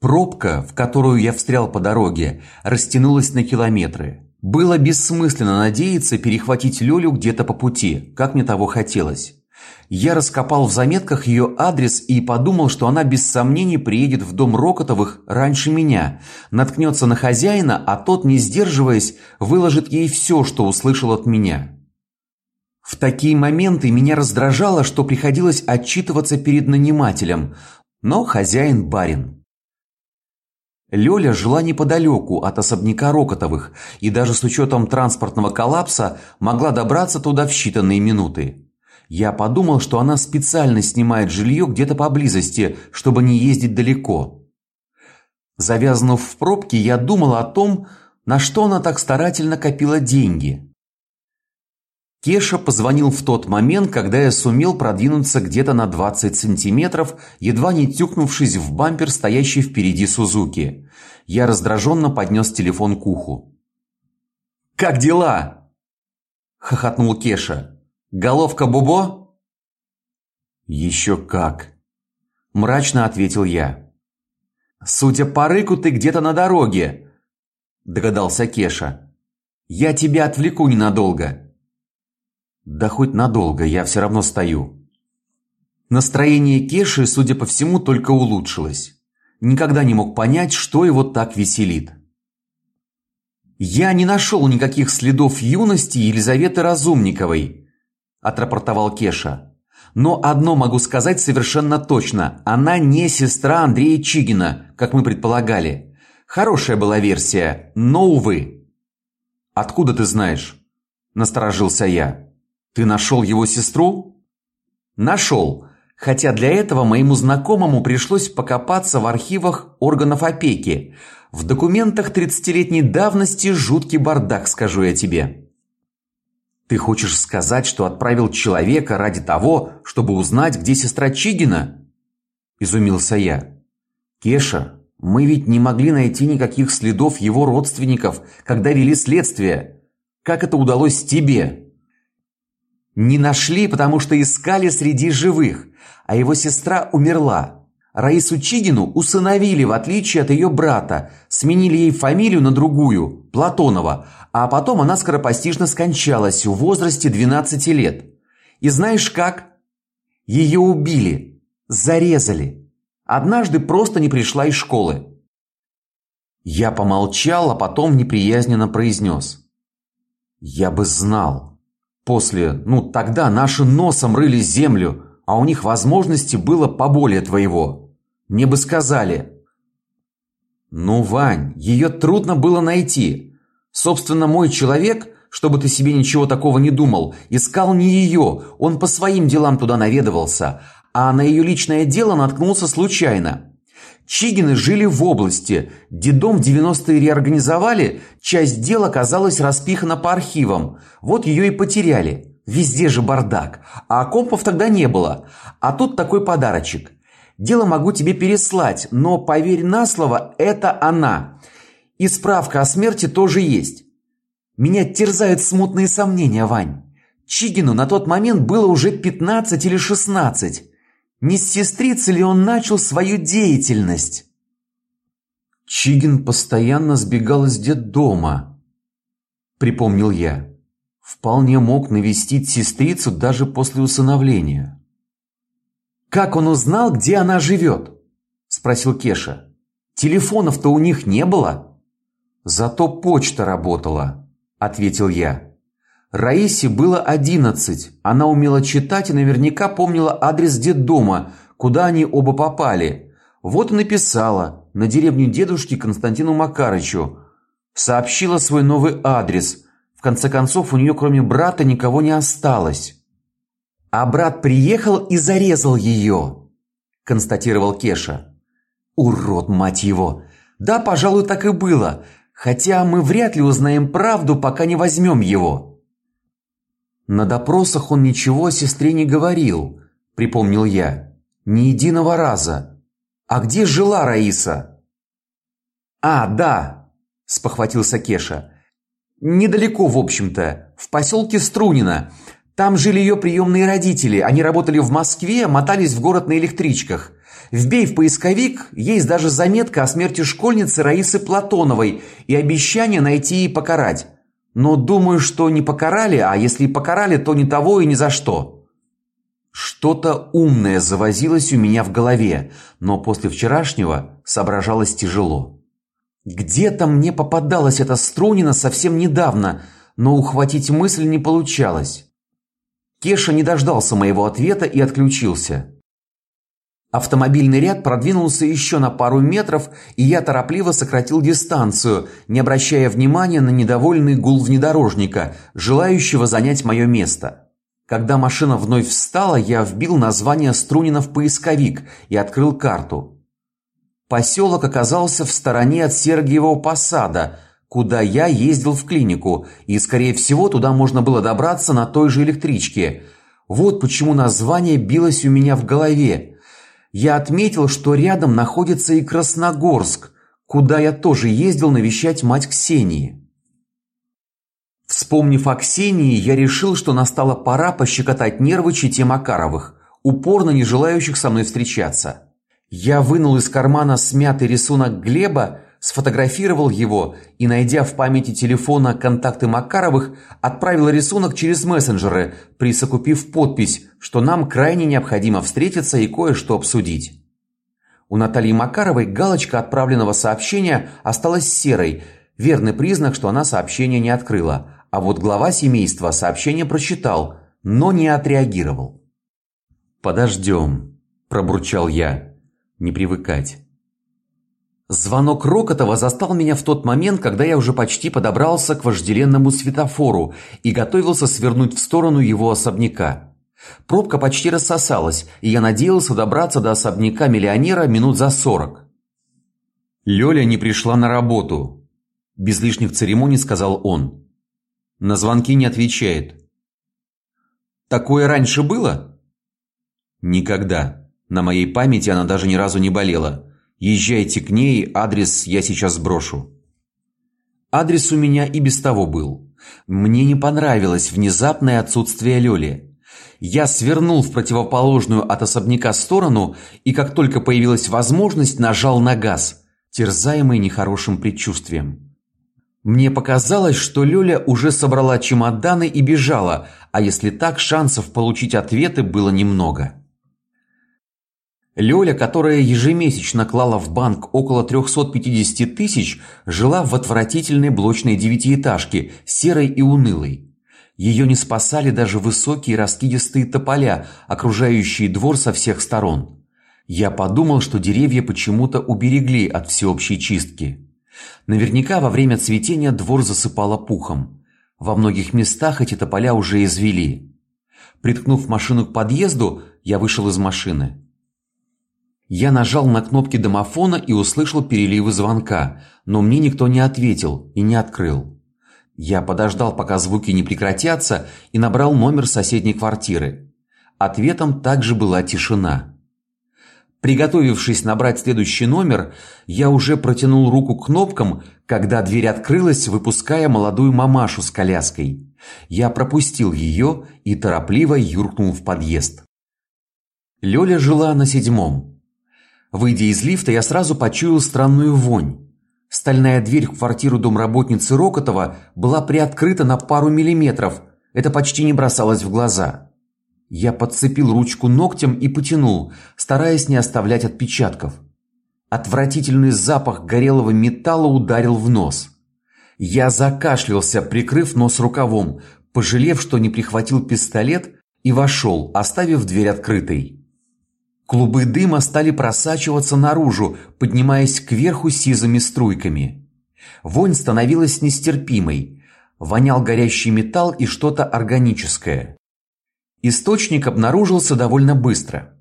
Пробка, в которую я встрял по дороге, растянулась на километры. Было бессмысленно надеяться перехватить Лёлю где-то по пути, как мне того хотелось. Я раскопал в заметках ее адрес и подумал, что она без сомнений приедет в дом Рокотовых раньше меня, наткнется на хозяина, а тот, не сдерживаясь, выложит ей все, что услышал от меня. В такие моменты меня раздражало, что приходилось отчитываться перед нанимателем, но хозяин барин. Лёля жила неподалеку от особняка Рокотовых и даже с учетом транспортного коллапса могла добраться туда в считанные минуты. Я подумал, что она специально снимает жилье где-то поблизости, чтобы не ездить далеко. Завязнув в пробке, я думал о том, на что она так старательно копила деньги. Кеша позвонил в тот момент, когда я сумел продвинуться где-то на 20 сантиметров, едва не тюкнувшись в бампер, стоящий впереди Сузуки. Я раздраженно поднес телефон к уху. Как дела? хохотнул Кеша. Головка Бубо? Еще как, мрачно ответил я. Судя по рыку, ты где-то на дороге, догадался Кеша. Я тебя отвлеку ненадолго. Да хоть надолго, я все равно стою. Настроение Кеши, судя по всему, только улучшилось. Никогда не мог понять, что его так веселит. Я не нашел никаких следов юности Елизаветы Разумниковой, отрапортовал Кеша. Но одно могу сказать совершенно точно: она не сестра Андрея Чигина, как мы предполагали. Хорошая была версия, но увы. Откуда ты знаешь? насторожился я. Ты нашел его сестру? Нашел. Хотя для этого моему знакомому пришлось покопаться в архивах органов опеки. В документах тридцатилетней давности жуткий бардак, скажу я тебе. Ты хочешь сказать, что отправил человека ради того, чтобы узнать, где сестра Чигина? изумился я. Кеша, мы ведь не могли найти никаких следов его родственников, когда вели следствие. Как это удалось тебе? Не нашли, потому что искали среди живых, а его сестра умерла. Раису Чигину усыновили, в отличие от ее брата, сменили ей фамилию на другую, Платонова, а потом она скоропостижно скончалась в возрасте 12 лет. И знаешь как? Ее убили, зарезали. Однажды просто не пришла из школы. Я помолчал, а потом неприязненно произнес. Я бы знал. После, ну, тогда наши носом рыли землю, а у них возможности было поболее твоего. Мне бы сказали. Ну, Вань, ее трудно было найти. Собственно, мой человек, чтобы ты себе ничего такого не думал, искал не ее, он по своим делам туда наведывался, а на ее личное дело наткнулся случайно. Чигины жили в области. Дедом в 90-е реорганизовали, часть дел оказалась распихана по архивам. Вот ее и потеряли. Везде же бардак. А компов тогда не было. А тут такой подарочек. Дело могу тебе переслать, но поверь на слово, это она. И справка о смерти тоже есть. Меня терзают смутные сомнения, Вань. Чигину на тот момент было уже 15 или 16. Не с сестрицей ли он начал свою деятельность? Чигин постоянно сбегал из детдома, припомнил я. Вполне мог навестить сестрицу даже после усыновления. Как он узнал, где она живет? спросил Кеша. Телефонов-то у них не было. Зато почта работала, ответил я. Раисе было одиннадцать. Она умела читать и наверняка помнила адрес детдома, куда они оба попали. Вот и написала на деревню дедушки Константину Макарычу. Сообщила свой новый адрес. В конце концов, у нее кроме брата никого не осталось. А брат приехал и зарезал ее, констатировал Кеша. Урод, мать его. Да, пожалуй, так и было. Хотя мы вряд ли узнаем правду, пока не возьмем его. На допросах он ничего о сестре не говорил, припомнил я. Ни единого раза. А где жила Раиса? А, да, спохватился Кеша. Недалеко, в общем-то, в поселке Струнино. Там жили ее приемные родители. Они работали в Москве, мотались в город на электричках. Вбей в поисковик, есть даже заметка о смерти школьницы Раисы Платоновой и обещание найти и покарать. Но думаю, что не покарали, а если и покарали, то не того и ни за что. Что-то умное завозилось у меня в голове, но после вчерашнего соображалось тяжело. Где-то мне попадалась эта Струнина совсем недавно, но ухватить мысль не получалось. Кеша не дождался моего ответа и отключился. Автомобильный ряд продвинулся еще на пару метров, и я торопливо сократил дистанцию, не обращая внимания на недовольный гул внедорожника, желающего занять мое место. Когда машина вновь встала, я вбил название Струнина в поисковик и открыл карту. Поселок оказался в стороне от Сергиевого посада, куда я ездил в клинику, и скорее всего туда можно было добраться на той же электричке. Вот почему название билось у меня в голове я отметил, что рядом находится и Красногорск, куда я тоже ездил навещать мать Ксении. Вспомнив о Ксении, я решил, что настала пора пощекотать нервы чете Макаровых, упорно не желающих со мной встречаться. Я вынул из кармана смятый рисунок Глеба сфотографировал его и, найдя в памяти телефона контакты Макаровых, отправил рисунок через мессенджеры, присовокупив подпись, что нам крайне необходимо встретиться и кое-что обсудить. У Натальи Макаровой галочка отправленного сообщения осталась серой, верный признак, что она сообщение не открыла. А вот глава семейства сообщение прочитал, но не отреагировал. Подождем, пробурчал я. Не привыкать. Звонок Рокотова застал меня в тот момент, когда я уже почти подобрался к вожделенному светофору и готовился свернуть в сторону его особняка. Пробка почти рассосалась, и я надеялся добраться до особняка миллионера минут за сорок. Лёля не пришла на работу, без лишних церемоний сказал он. На звонки не отвечает. Такое раньше было? Никогда. На моей памяти она даже ни разу не болела. Езжайте к ней, адрес я сейчас сброшу. Адрес у меня и без того был. Мне не понравилось внезапное отсутствие Лёли. Я свернул в противоположную от особняка сторону и как только появилась возможность, нажал на газ, терзаемый нехорошим предчувствием. Мне показалось, что Лёля уже собрала чемоданы и бежала, а если так, шансов получить ответы было немного. Лёля, которая ежемесячно клала в банк около 350 тысяч, жила в отвратительной блочной девятиэтажке, серой и унылой. Ее не спасали даже высокие раскидистые тополя, окружающие двор со всех сторон. Я подумал, что деревья почему-то уберегли от всеобщей чистки. Наверняка во время цветения двор засыпало пухом. Во многих местах эти тополя уже извели. Приткнув машину к подъезду, я вышел из машины. Я нажал на кнопки домофона и услышал переливы звонка, но мне никто не ответил и не открыл. Я подождал, пока звуки не прекратятся, и набрал номер соседней квартиры. Ответом также была тишина. Приготовившись набрать следующий номер, я уже протянул руку к кнопкам, когда дверь открылась, выпуская молодую мамашу с коляской. Я пропустил ее и торопливо юркнул в подъезд. Лёля жила на седьмом. Выйдя из лифта, я сразу почуял странную вонь. Стальная дверь в квартиру домработницы Рокотова была приоткрыта на пару миллиметров. Это почти не бросалось в глаза. Я подцепил ручку ногтем и потянул, стараясь не оставлять отпечатков. Отвратительный запах горелого металла ударил в нос. Я закашлялся, прикрыв нос рукавом, пожалев, что не прихватил пистолет, и вошел, оставив дверь открытой. Клубы дыма стали просачиваться наружу, поднимаясь кверху сизыми струйками. Вонь становилась нестерпимой. Вонял горящий металл и что-то органическое. Источник обнаружился довольно быстро.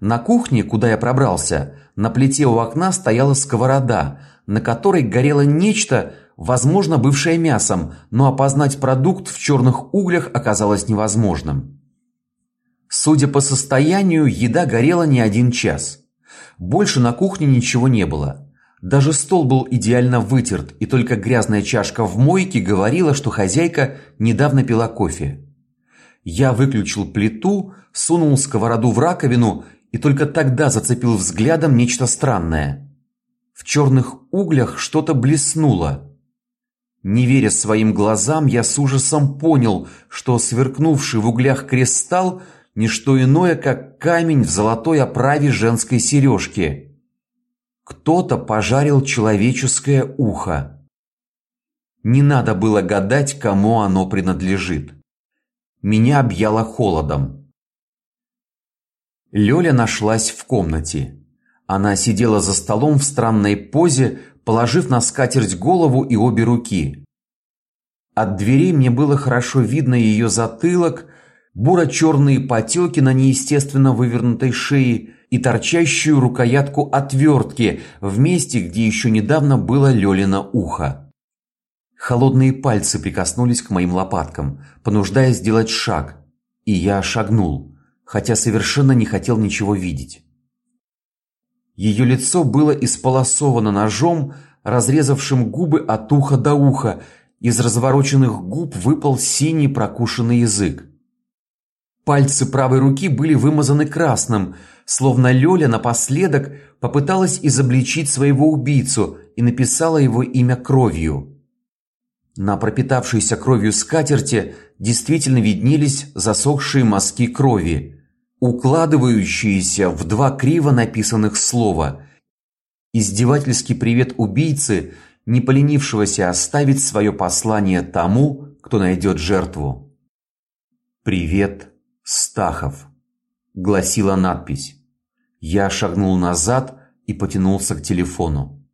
На кухне, куда я пробрался, на плите у окна стояла сковорода, на которой горело нечто, возможно, бывшее мясом, но опознать продукт в черных углях оказалось невозможным. Судя по состоянию, еда горела не один час. Больше на кухне ничего не было. Даже стол был идеально вытерт, и только грязная чашка в мойке говорила, что хозяйка недавно пила кофе. Я выключил плиту, сунул сковороду в раковину и только тогда зацепил взглядом нечто странное. В черных углях что-то блеснуло. Не веря своим глазам, я с ужасом понял, что сверкнувший в углях кристалл не что иное, как камень в золотой оправе женской сережки. Кто-то пожарил человеческое ухо. Не надо было гадать, кому оно принадлежит. Меня объяло холодом. Лёля нашлась в комнате. Она сидела за столом в странной позе, положив на скатерть голову и обе руки. От дверей мне было хорошо видно ее затылок, буро черные потеки на неестественно вывернутой шее и торчащую рукоятку отвертки в месте, где еще недавно было Лёлино ухо. Холодные пальцы прикоснулись к моим лопаткам, понуждая сделать шаг, и я шагнул, хотя совершенно не хотел ничего видеть. Ее лицо было исполосовано ножом, разрезавшим губы от уха до уха. Из развороченных губ выпал синий прокушенный язык. Пальцы правой руки были вымазаны красным, словно Лёля напоследок попыталась изобличить своего убийцу и написала его имя кровью. На пропитавшейся кровью скатерти действительно виднелись засохшие мазки крови укладывающиеся в два криво написанных слова. Издевательский привет убийцы, не поленившегося оставить свое послание тому, кто найдет жертву. Привет, Стахов, гласила надпись. Я шагнул назад и потянулся к телефону.